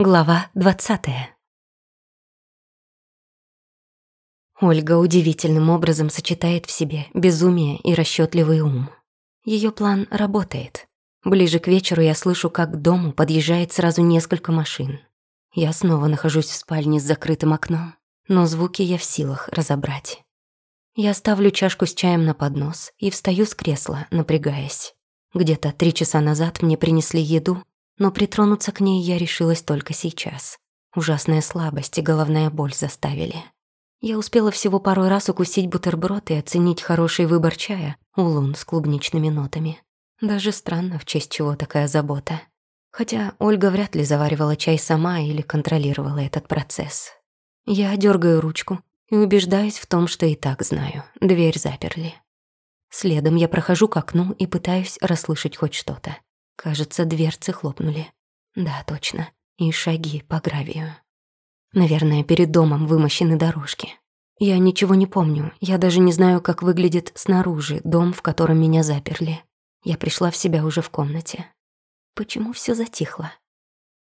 Глава двадцатая. Ольга удивительным образом сочетает в себе безумие и расчетливый ум. Ее план работает. Ближе к вечеру я слышу, как к дому подъезжает сразу несколько машин. Я снова нахожусь в спальне с закрытым окном, но звуки я в силах разобрать. Я ставлю чашку с чаем на поднос и встаю с кресла, напрягаясь. Где-то три часа назад мне принесли еду, но притронуться к ней я решилась только сейчас. Ужасная слабость и головная боль заставили. Я успела всего пару раз укусить бутерброд и оценить хороший выбор чая, улун с клубничными нотами. Даже странно, в честь чего такая забота. Хотя Ольга вряд ли заваривала чай сама или контролировала этот процесс. Я дергаю ручку и убеждаюсь в том, что и так знаю. Дверь заперли. Следом я прохожу к окну и пытаюсь расслышать хоть что-то. Кажется, дверцы хлопнули. Да, точно. И шаги по гравию. Наверное, перед домом вымощены дорожки. Я ничего не помню. Я даже не знаю, как выглядит снаружи дом, в котором меня заперли. Я пришла в себя уже в комнате. Почему все затихло?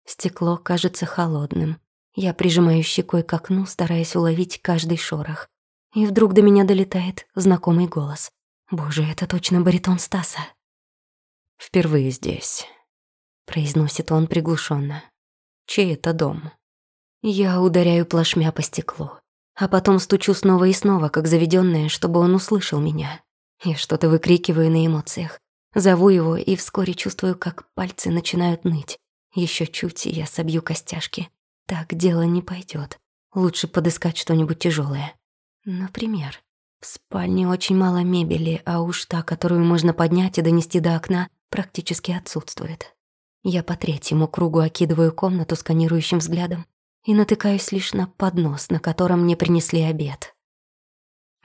Стекло кажется холодным. Я прижимаю щекой к окну, стараясь уловить каждый шорох. И вдруг до меня долетает знакомый голос. Боже, это точно баритон Стаса. «Впервые здесь», — произносит он приглушенно. «Чей это дом?» Я ударяю плашмя по стеклу, а потом стучу снова и снова, как заведенная, чтобы он услышал меня. Я что-то выкрикиваю на эмоциях. Зову его и вскоре чувствую, как пальцы начинают ныть. Еще чуть, и я собью костяшки. Так дело не пойдет. Лучше подыскать что-нибудь тяжелое. Например, в спальне очень мало мебели, а уж та, которую можно поднять и донести до окна, практически отсутствует. Я по третьему кругу окидываю комнату сканирующим взглядом и натыкаюсь лишь на поднос, на котором мне принесли обед.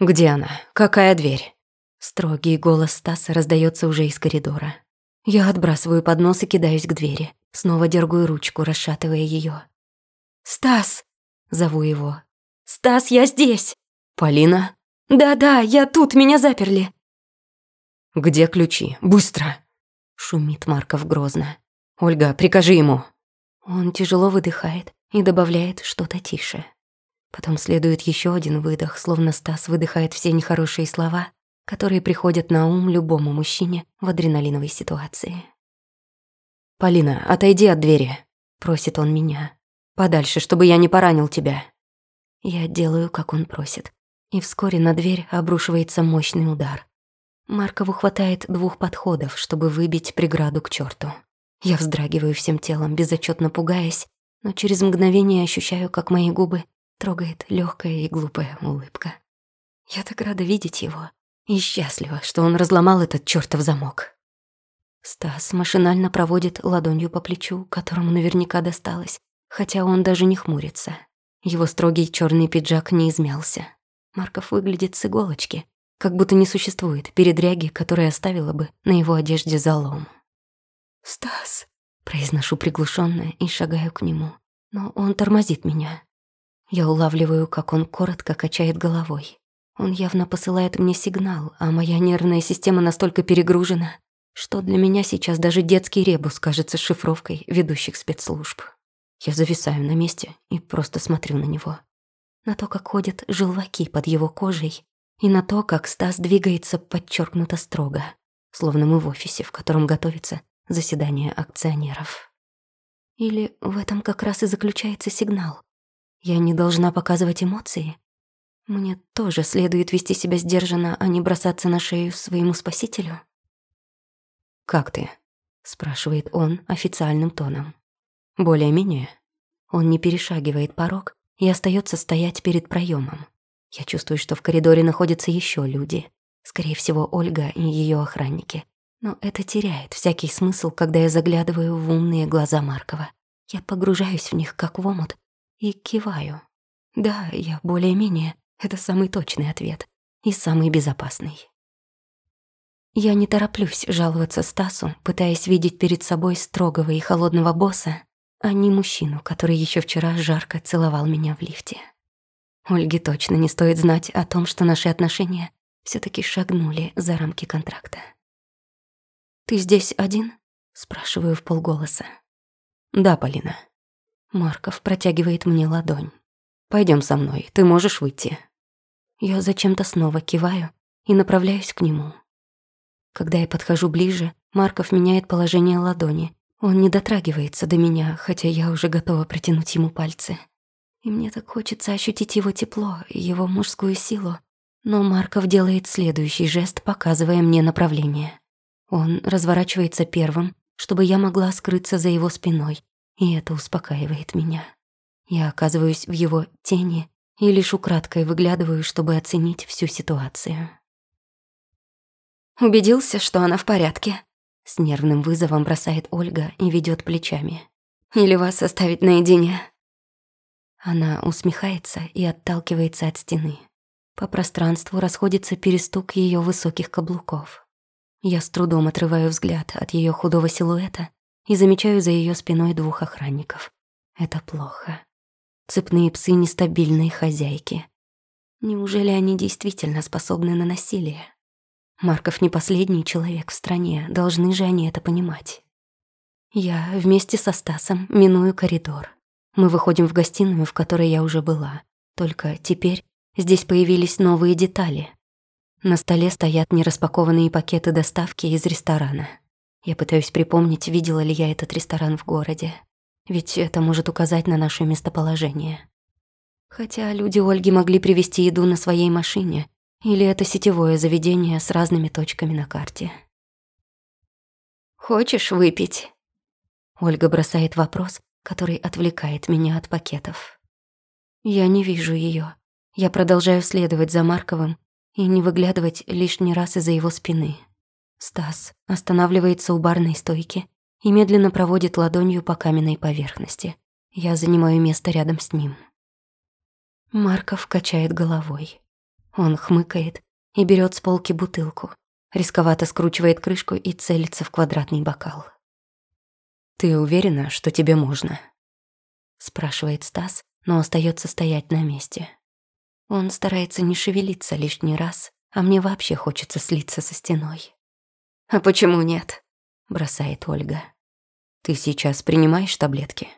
«Где она? Какая дверь?» Строгий голос Стаса раздается уже из коридора. Я отбрасываю поднос и кидаюсь к двери. Снова дергаю ручку, расшатывая ее. «Стас!» — зову его. «Стас, я здесь!» «Полина?» «Да-да, я тут, меня заперли!» «Где ключи? Быстро!» Шумит Марков грозно. «Ольга, прикажи ему». Он тяжело выдыхает и добавляет что-то тише. Потом следует еще один выдох, словно Стас выдыхает все нехорошие слова, которые приходят на ум любому мужчине в адреналиновой ситуации. «Полина, отойди от двери», — просит он меня. «Подальше, чтобы я не поранил тебя». Я делаю, как он просит, и вскоре на дверь обрушивается мощный удар. Маркову хватает двух подходов, чтобы выбить преграду к черту. Я вздрагиваю всем телом, безотчетно пугаясь, но через мгновение ощущаю, как мои губы трогает легкая и глупая улыбка. Я так рада видеть его и счастлива, что он разломал этот чертов замок. Стас машинально проводит ладонью по плечу, которому наверняка досталось, хотя он даже не хмурится. Его строгий черный пиджак не измялся. Марков выглядит с иголочки, как будто не существует передряги, которая оставила бы на его одежде залом. «Стас!» — произношу приглушенно и шагаю к нему, но он тормозит меня. Я улавливаю, как он коротко качает головой. Он явно посылает мне сигнал, а моя нервная система настолько перегружена, что для меня сейчас даже детский ребус кажется шифровкой ведущих спецслужб. Я зависаю на месте и просто смотрю на него. На то, как ходят желваки под его кожей, и на то, как Стас двигается подчеркнуто строго, словно мы в офисе, в котором готовится заседание акционеров. Или в этом как раз и заключается сигнал. Я не должна показывать эмоции. Мне тоже следует вести себя сдержанно, а не бросаться на шею своему спасителю. «Как ты?» — спрашивает он официальным тоном. «Более-менее». Он не перешагивает порог и остается стоять перед проемом. Я чувствую, что в коридоре находятся еще люди. Скорее всего, Ольга и ее охранники. Но это теряет всякий смысл, когда я заглядываю в умные глаза Маркова. Я погружаюсь в них, как в омут, и киваю. Да, я более-менее. Это самый точный ответ. И самый безопасный. Я не тороплюсь жаловаться Стасу, пытаясь видеть перед собой строгого и холодного босса, а не мужчину, который еще вчера жарко целовал меня в лифте. Ольге точно не стоит знать о том, что наши отношения все таки шагнули за рамки контракта. «Ты здесь один?» — спрашиваю в полголоса. «Да, Полина». Марков протягивает мне ладонь. Пойдем со мной, ты можешь выйти. Я зачем-то снова киваю и направляюсь к нему. Когда я подхожу ближе, Марков меняет положение ладони. Он не дотрагивается до меня, хотя я уже готова протянуть ему пальцы. И мне так хочется ощутить его тепло его мужскую силу. Но Марков делает следующий жест, показывая мне направление. Он разворачивается первым, чтобы я могла скрыться за его спиной, и это успокаивает меня. Я оказываюсь в его тени и лишь украдкой выглядываю, чтобы оценить всю ситуацию. Убедился, что она в порядке. С нервным вызовом бросает Ольга и ведет плечами. Или вас оставить наедине. Она усмехается и отталкивается от стены. По пространству расходится перестук ее высоких каблуков. Я с трудом отрываю взгляд от ее худого силуэта и замечаю за ее спиной двух охранников. Это плохо. Цепные псы нестабильные хозяйки. Неужели они действительно способны на насилие? Марков не последний человек в стране, должны же они это понимать. Я вместе со Стасом миную коридор. Мы выходим в гостиную, в которой я уже была. Только теперь здесь появились новые детали. На столе стоят нераспакованные пакеты доставки из ресторана. Я пытаюсь припомнить, видела ли я этот ресторан в городе. Ведь это может указать на наше местоположение. Хотя люди Ольги могли привезти еду на своей машине, или это сетевое заведение с разными точками на карте. «Хочешь выпить?» Ольга бросает вопрос, который отвлекает меня от пакетов. Я не вижу ее. Я продолжаю следовать за Марковым и не выглядывать лишний раз из-за его спины. Стас останавливается у барной стойки и медленно проводит ладонью по каменной поверхности. Я занимаю место рядом с ним. Марков качает головой. Он хмыкает и берет с полки бутылку, рисковато скручивает крышку и целится в квадратный бокал. «Ты уверена, что тебе можно?» спрашивает Стас, но остается стоять на месте. Он старается не шевелиться лишний раз, а мне вообще хочется слиться со стеной. «А почему нет?» — бросает Ольга. «Ты сейчас принимаешь таблетки?»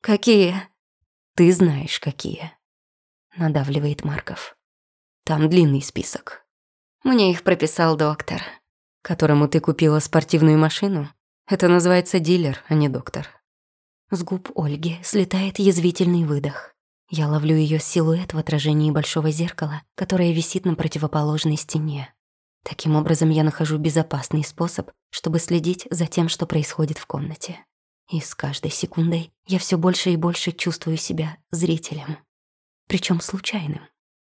«Какие?» «Ты знаешь, какие», — надавливает Марков. «Там длинный список». «Мне их прописал доктор». «Которому ты купила спортивную машину?» «Это называется дилер, а не доктор». С губ Ольги слетает язвительный выдох. Я ловлю ее силуэт в отражении большого зеркала, которое висит на противоположной стене. Таким образом, я нахожу безопасный способ, чтобы следить за тем, что происходит в комнате. И с каждой секундой я все больше и больше чувствую себя зрителем. Причем случайным.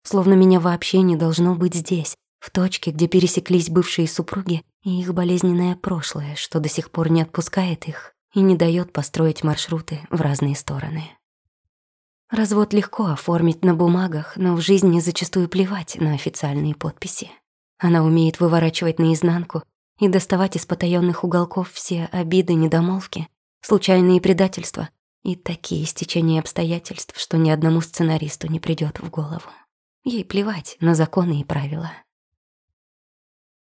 Словно меня вообще не должно быть здесь, в точке, где пересеклись бывшие супруги и их болезненное прошлое, что до сих пор не отпускает их и не дает построить маршруты в разные стороны. Развод легко оформить на бумагах, но в жизни зачастую плевать на официальные подписи. Она умеет выворачивать наизнанку и доставать из потаённых уголков все обиды, недомолвки, случайные предательства и такие стечения обстоятельств, что ни одному сценаристу не придёт в голову. Ей плевать на законы и правила.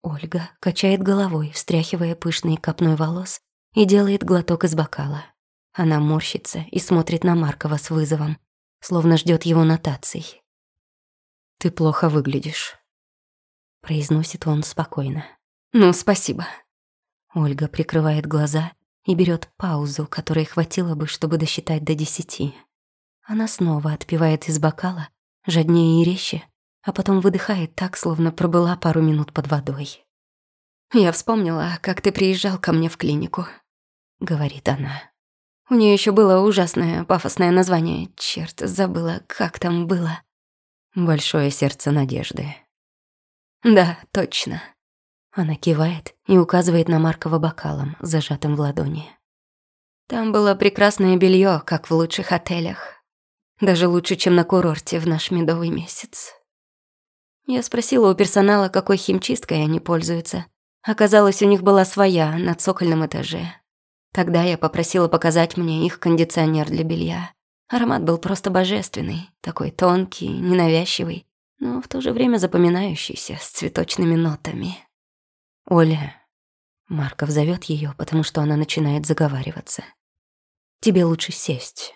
Ольга качает головой, встряхивая пышный копной волос, и делает глоток из бокала. Она морщится и смотрит на Маркова с вызовом, словно ждёт его нотаций. «Ты плохо выглядишь», — произносит он спокойно. «Ну, спасибо». Ольга прикрывает глаза и берет паузу, которой хватило бы, чтобы досчитать до десяти. Она снова отпивает из бокала, жаднее и резче, а потом выдыхает так, словно пробыла пару минут под водой. «Я вспомнила, как ты приезжал ко мне в клинику», — говорит она. У нее еще было ужасное пафосное название. Черт, забыла, как там было. «Большое сердце надежды», «Да, точно». Она кивает и указывает на Маркова бокалом, зажатым в ладони. Там было прекрасное белье, как в лучших отелях. Даже лучше, чем на курорте в наш медовый месяц. Я спросила у персонала, какой химчисткой они пользуются. Оказалось, у них была своя на цокольном этаже. Тогда я попросила показать мне их кондиционер для белья. Аромат был просто божественный, такой тонкий, ненавязчивый, но в то же время запоминающийся, с цветочными нотами. «Оля», Марков зовет ее, потому что она начинает заговариваться. «Тебе лучше сесть.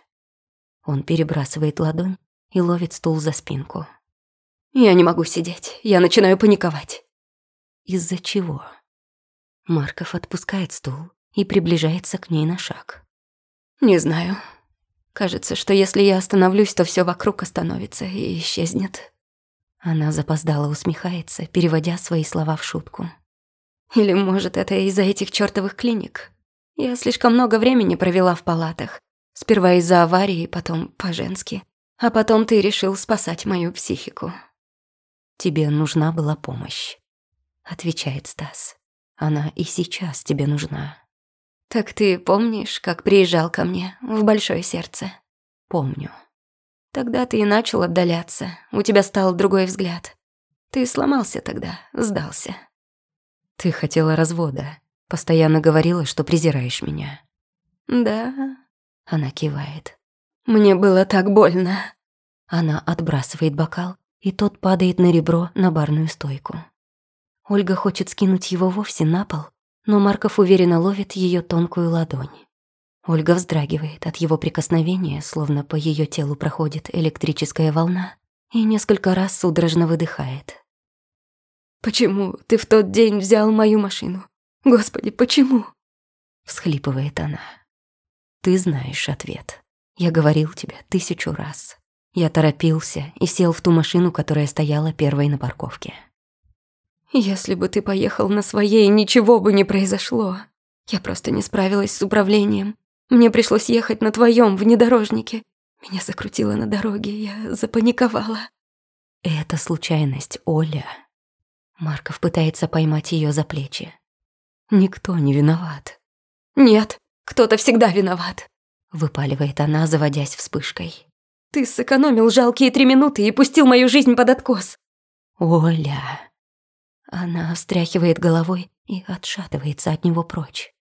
Он перебрасывает ладонь и ловит стул за спинку. «Я не могу сидеть, я начинаю паниковать». «Из-за чего?» Марков отпускает стул и приближается к ней на шаг. «Не знаю. Кажется, что если я остановлюсь, то все вокруг остановится и исчезнет». Она запоздала усмехается, переводя свои слова в шутку. «Или, может, это из-за этих чёртовых клиник? Я слишком много времени провела в палатах. Сперва из-за аварии, потом по-женски. А потом ты решил спасать мою психику». «Тебе нужна была помощь», — отвечает Стас. «Она и сейчас тебе нужна». «Так ты помнишь, как приезжал ко мне в Большое Сердце?» «Помню». «Тогда ты и начал отдаляться, у тебя стал другой взгляд. Ты сломался тогда, сдался». «Ты хотела развода, постоянно говорила, что презираешь меня». «Да», — она кивает. «Мне было так больно». Она отбрасывает бокал, и тот падает на ребро на барную стойку. Ольга хочет скинуть его вовсе на пол, но Марков уверенно ловит ее тонкую ладонь. Ольга вздрагивает от его прикосновения, словно по ее телу проходит электрическая волна, и несколько раз судорожно выдыхает. «Почему ты в тот день взял мою машину? Господи, почему?» Всхлипывает она. «Ты знаешь ответ. Я говорил тебе тысячу раз. Я торопился и сел в ту машину, которая стояла первой на парковке. Если бы ты поехал на своей, ничего бы не произошло. Я просто не справилась с управлением. Мне пришлось ехать на твоем внедорожнике. Меня закрутило на дороге, я запаниковала. Это случайность, Оля. Марков пытается поймать ее за плечи. Никто не виноват. Нет, кто-то всегда виноват, выпаливает она, заводясь вспышкой. Ты сэкономил жалкие три минуты и пустил мою жизнь под откос. Оля. Она встряхивает головой и отшатывается от него прочь.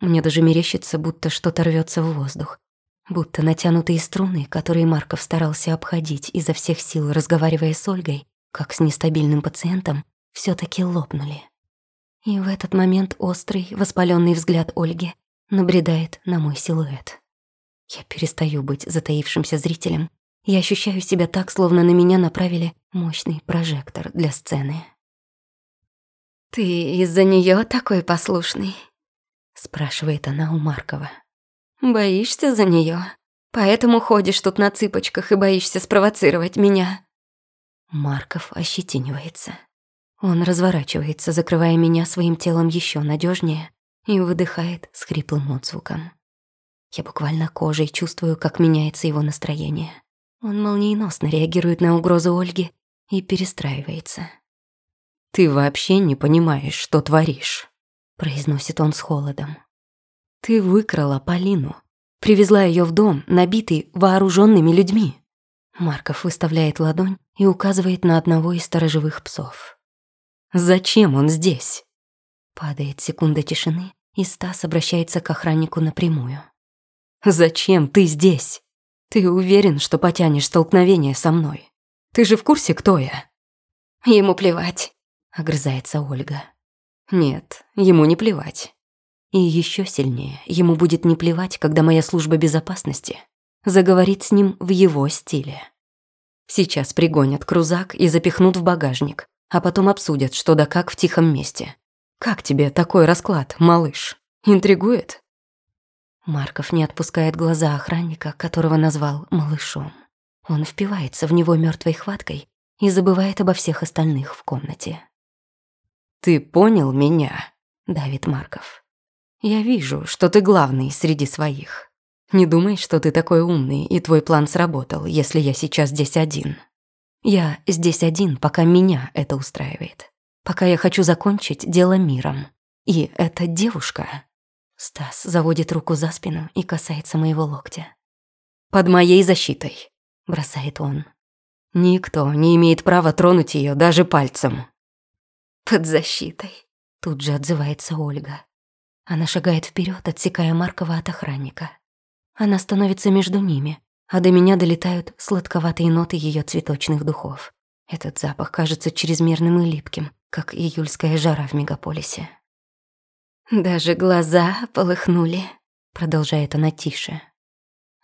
Мне даже мерещится, будто что-то рвется в воздух. Будто натянутые струны, которые Марков старался обходить изо всех сил, разговаривая с Ольгой, как с нестабильным пациентом, все таки лопнули. И в этот момент острый, воспаленный взгляд Ольги набредает на мой силуэт. Я перестаю быть затаившимся зрителем и ощущаю себя так, словно на меня направили мощный прожектор для сцены. «Ты из-за нее такой послушный?» — спрашивает она у Маркова. «Боишься за нее, Поэтому ходишь тут на цыпочках и боишься спровоцировать меня?» Марков ощетинивается. Он разворачивается, закрывая меня своим телом еще надежнее, и выдыхает с хриплым отзвуком. Я буквально кожей чувствую, как меняется его настроение. Он молниеносно реагирует на угрозу Ольги и перестраивается. «Ты вообще не понимаешь, что творишь», — произносит он с холодом. «Ты выкрала Полину, привезла ее в дом, набитый вооруженными людьми». Марков выставляет ладонь и указывает на одного из сторожевых псов. «Зачем он здесь?» Падает секунда тишины, и Стас обращается к охраннику напрямую. «Зачем ты здесь? Ты уверен, что потянешь столкновение со мной? Ты же в курсе, кто я?» «Ему плевать», огрызается Ольга. Нет, ему не плевать. И еще сильнее ему будет не плевать, когда моя служба безопасности заговорит с ним в его стиле. Сейчас пригонят крузак и запихнут в багажник, а потом обсудят, что да как в тихом месте. Как тебе такой расклад, малыш? Интригует? Марков не отпускает глаза охранника, которого назвал малышом. Он впивается в него мертвой хваткой и забывает обо всех остальных в комнате. «Ты понял меня?» — Давид Марков. «Я вижу, что ты главный среди своих. Не думай, что ты такой умный, и твой план сработал, если я сейчас здесь один. Я здесь один, пока меня это устраивает. Пока я хочу закончить дело миром. И эта девушка...» Стас заводит руку за спину и касается моего локтя. «Под моей защитой», — бросает он. «Никто не имеет права тронуть ее даже пальцем». «Под защитой», — тут же отзывается Ольга. Она шагает вперед, отсекая Маркова от охранника. Она становится между ними, а до меня долетают сладковатые ноты ее цветочных духов. Этот запах кажется чрезмерным и липким, как июльская жара в мегаполисе. «Даже глаза полыхнули», — продолжает она тише.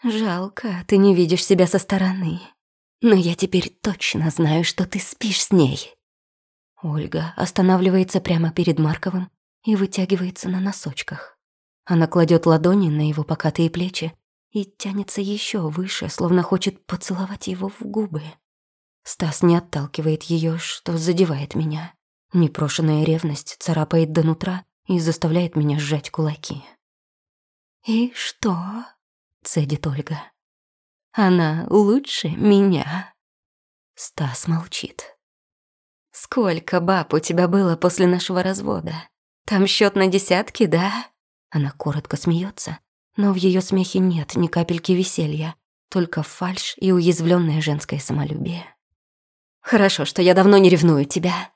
Жалко, ты не видишь себя со стороны. Но я теперь точно знаю, что ты спишь с ней. Ольга останавливается прямо перед Марковым и вытягивается на носочках. Она кладет ладони на его покатые плечи и тянется еще выше, словно хочет поцеловать его в губы. Стас не отталкивает ее, что задевает меня. Непрошенная ревность царапает до нутра и заставляет меня сжать кулаки. «И что?» — цедит Ольга. «Она лучше меня». Стас молчит. «Сколько баб у тебя было после нашего развода? Там счет на десятки, да?» Она коротко смеется, но в ее смехе нет ни капельки веселья, только фальшь и уязвленное женское самолюбие. «Хорошо, что я давно не ревную тебя».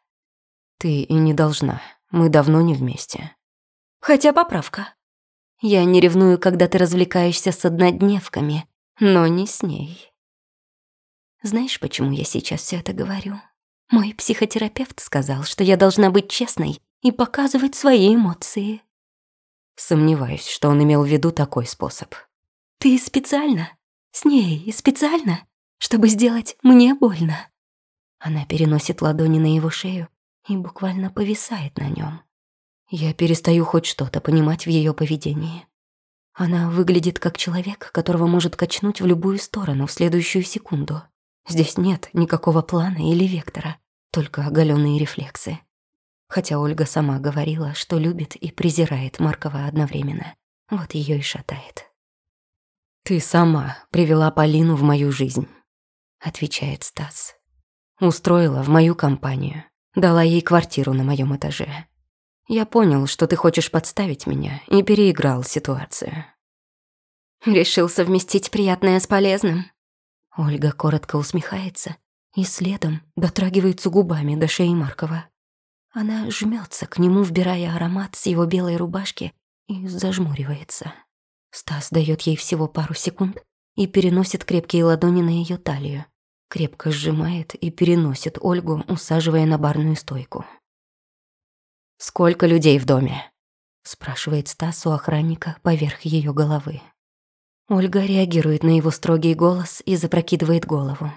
«Ты и не должна. Мы давно не вместе». «Хотя поправка. Я не ревную, когда ты развлекаешься с однодневками, но не с ней». Знаешь, почему я сейчас все это говорю? Мой психотерапевт сказал, что я должна быть честной и показывать свои эмоции. Сомневаюсь, что он имел в виду такой способ. Ты специально? С ней специально? Чтобы сделать мне больно? Она переносит ладони на его шею и буквально повисает на нем. Я перестаю хоть что-то понимать в ее поведении. Она выглядит как человек, которого может качнуть в любую сторону в следующую секунду. Здесь нет никакого плана или вектора только оголенные рефлексы. Хотя Ольга сама говорила, что любит и презирает Маркова одновременно. Вот ее и шатает. «Ты сама привела Полину в мою жизнь», — отвечает Стас. «Устроила в мою компанию, дала ей квартиру на моем этаже. Я понял, что ты хочешь подставить меня, и переиграл ситуацию». «Решил совместить приятное с полезным?» Ольга коротко усмехается и следом дотрагивается губами до шеи Маркова. Она жмется к нему, вбирая аромат с его белой рубашки, и зажмуривается. Стас дает ей всего пару секунд и переносит крепкие ладони на ее талию. Крепко сжимает и переносит Ольгу, усаживая на барную стойку. «Сколько людей в доме?» спрашивает Стас у охранника поверх ее головы. Ольга реагирует на его строгий голос и запрокидывает голову.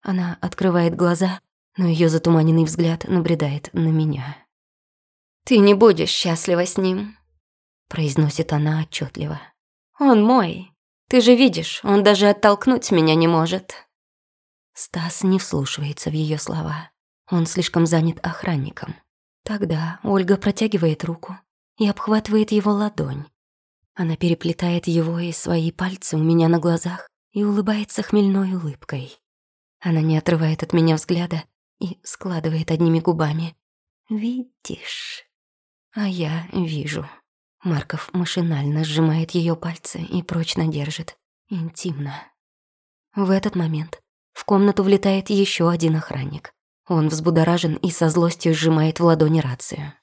Она открывает глаза, но ее затуманенный взгляд набредает на меня. «Ты не будешь счастлива с ним», — произносит она отчетливо. «Он мой. Ты же видишь, он даже оттолкнуть меня не может». Стас не вслушивается в ее слова. Он слишком занят охранником. Тогда Ольга протягивает руку и обхватывает его ладонь. Она переплетает его и свои пальцы у меня на глазах и улыбается хмельной улыбкой. Она не отрывает от меня взгляда и складывает одними губами. «Видишь?» А я вижу. Марков машинально сжимает ее пальцы и прочно держит. Интимно. В этот момент в комнату влетает еще один охранник. Он взбудоражен и со злостью сжимает в ладони рацию.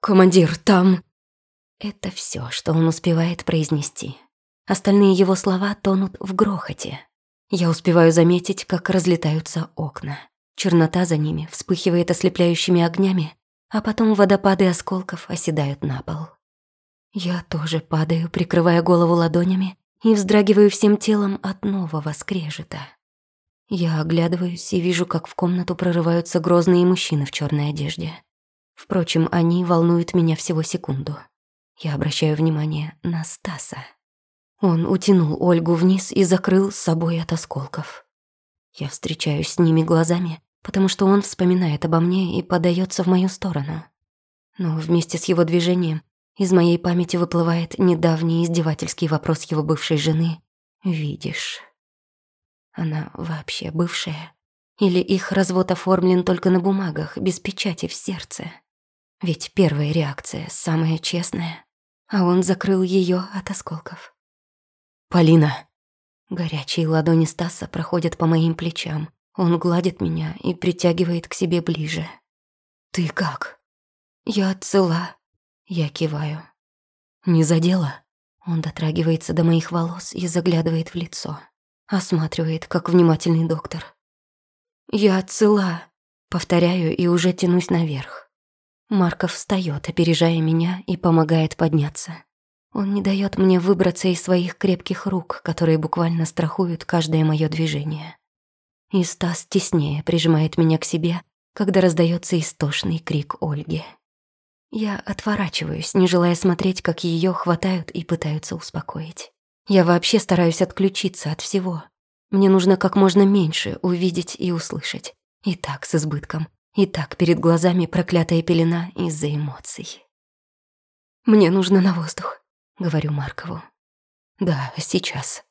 «Командир, там...» Это все, что он успевает произнести. Остальные его слова тонут в грохоте. Я успеваю заметить, как разлетаются окна. Чернота за ними вспыхивает ослепляющими огнями, а потом водопады осколков оседают на пол. Я тоже падаю, прикрывая голову ладонями, и вздрагиваю всем телом от нового скрежета. Я оглядываюсь и вижу, как в комнату прорываются грозные мужчины в черной одежде. Впрочем, они волнуют меня всего секунду. Я обращаю внимание на Стаса. Он утянул Ольгу вниз и закрыл с собой от осколков. Я встречаюсь с ними глазами, потому что он вспоминает обо мне и подается в мою сторону. Но вместе с его движением из моей памяти выплывает недавний издевательский вопрос его бывшей жены «Видишь?» Она вообще бывшая? Или их развод оформлен только на бумагах, без печати в сердце? Ведь первая реакция самая честная, а он закрыл ее от осколков. «Полина!» Горячие ладони Стаса проходят по моим плечам. Он гладит меня и притягивает к себе ближе. «Ты как?» «Я цела». Я киваю. «Не задела?» Он дотрагивается до моих волос и заглядывает в лицо. Осматривает, как внимательный доктор. «Я цела», повторяю и уже тянусь наверх. Марков встает, опережая меня, и помогает подняться. Он не дает мне выбраться из своих крепких рук, которые буквально страхуют каждое мое движение. И Стас теснее прижимает меня к себе, когда раздается истошный крик Ольги. Я отворачиваюсь, не желая смотреть, как ее хватают и пытаются успокоить. Я вообще стараюсь отключиться от всего. Мне нужно как можно меньше увидеть и услышать. И так с избытком. И так перед глазами проклятая пелена из-за эмоций. «Мне нужно на воздух», — говорю Маркову. «Да, сейчас».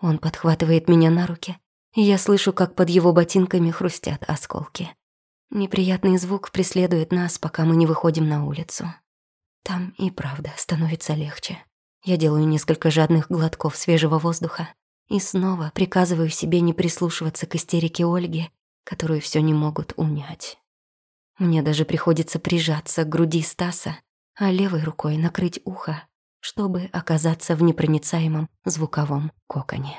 Он подхватывает меня на руки, и я слышу, как под его ботинками хрустят осколки. Неприятный звук преследует нас, пока мы не выходим на улицу. Там и правда становится легче. Я делаю несколько жадных глотков свежего воздуха и снова приказываю себе не прислушиваться к истерике Ольги, которую все не могут унять. Мне даже приходится прижаться к груди Стаса, а левой рукой накрыть ухо, чтобы оказаться в непроницаемом звуковом коконе.